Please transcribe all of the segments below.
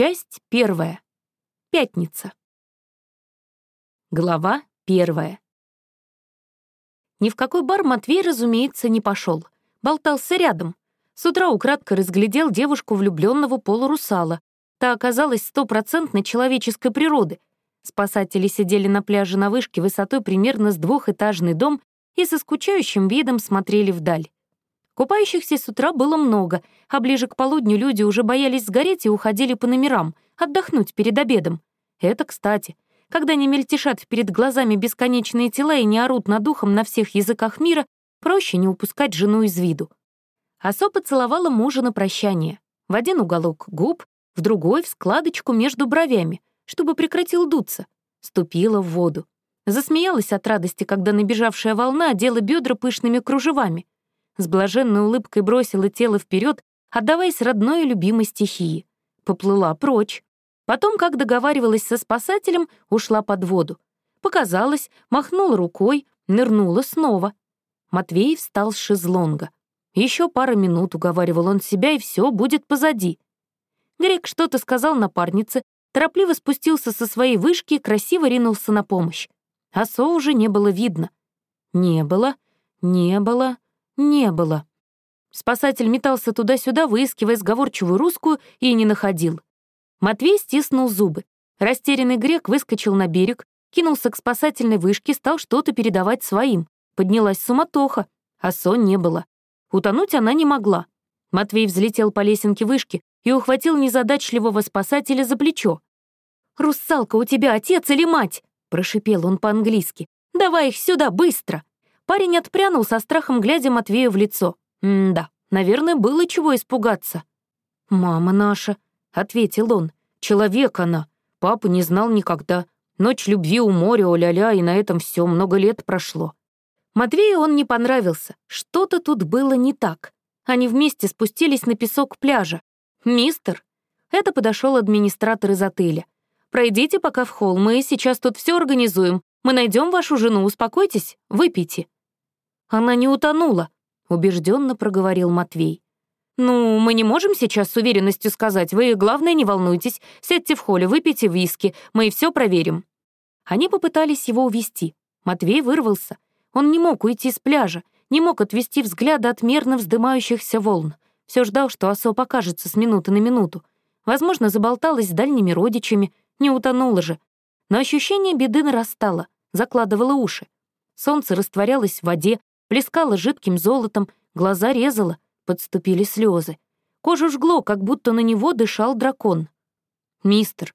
Часть первая. Пятница. Глава первая. Ни в какой бар Матвей, разумеется, не пошел. Болтался рядом. С утра украдко разглядел девушку влюбленного полурусала. Та оказалась стопроцентной человеческой природы. Спасатели сидели на пляже на вышке высотой примерно с двухэтажный дом и со скучающим видом смотрели вдаль. Купающихся с утра было много, а ближе к полудню люди уже боялись сгореть и уходили по номерам, отдохнуть перед обедом. Это кстати — когда не мельтешат перед глазами бесконечные тела и не орут над духом на всех языках мира, проще не упускать жену из виду. Асо поцеловала мужа на прощание. В один уголок губ, в другой — в складочку между бровями, чтобы прекратил дуться. Ступила в воду. Засмеялась от радости, когда набежавшая волна одела бедра пышными кружевами. С блаженной улыбкой бросила тело вперед, отдаваясь родной и любимой стихии. Поплыла прочь. Потом, как договаривалась со спасателем, ушла под воду. Показалась, махнула рукой, нырнула снова. Матвей встал с шезлонга. Еще пара минут уговаривал он себя, и все будет позади. Грек что-то сказал напарнице, торопливо спустился со своей вышки и красиво ринулся на помощь. Осо уже не было видно. Не было, не было, не было. Спасатель метался туда-сюда, выискивая сговорчивую русскую, и не находил. Матвей стиснул зубы. Растерянный грек выскочил на берег, кинулся к спасательной вышке, стал что-то передавать своим. Поднялась суматоха, а сон не было. Утонуть она не могла. Матвей взлетел по лесенке вышки и ухватил незадачливого спасателя за плечо. «Русалка, у тебя отец или мать?» — прошипел он по-английски. «Давай их сюда, быстро!» Парень отпрянул со страхом, глядя Матвею в лицо. «М-да, наверное, было чего испугаться». «Мама наша», — ответил он. «Человек она. Папа не знал никогда. Ночь любви у моря, о-ля-ля, и на этом все много лет прошло». Матвею он не понравился. Что-то тут было не так. Они вместе спустились на песок пляжа. «Мистер?» Это подошел администратор из отеля. «Пройдите пока в холл, мы сейчас тут все организуем. Мы найдем вашу жену, успокойтесь, выпейте». «Она не утонула», — убежденно проговорил Матвей. «Ну, мы не можем сейчас с уверенностью сказать. Вы, главное, не волнуйтесь. Сядьте в холле, выпейте виски. Мы все проверим». Они попытались его увести. Матвей вырвался. Он не мог уйти с пляжа, не мог отвести взгляда от мерно вздымающихся волн. Все ждал, что осо покажется с минуты на минуту. Возможно, заболталась с дальними родичами, не утонула же. Но ощущение беды нарастало, закладывало уши. Солнце растворялось в воде, плескало жидким золотом, глаза резало — Подступили слезы. Кожу жгло, как будто на него дышал дракон. «Мистер».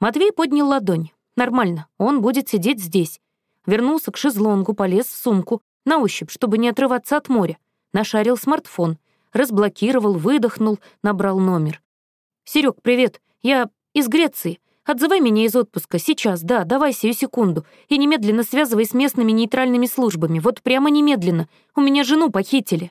Матвей поднял ладонь. «Нормально, он будет сидеть здесь». Вернулся к шезлонгу, полез в сумку, на ощупь, чтобы не отрываться от моря. Нашарил смартфон, разблокировал, выдохнул, набрал номер. «Серёг, привет. Я из Греции. Отзывай меня из отпуска. Сейчас, да, давай сию секунду. И немедленно связывай с местными нейтральными службами. Вот прямо немедленно. У меня жену похитили».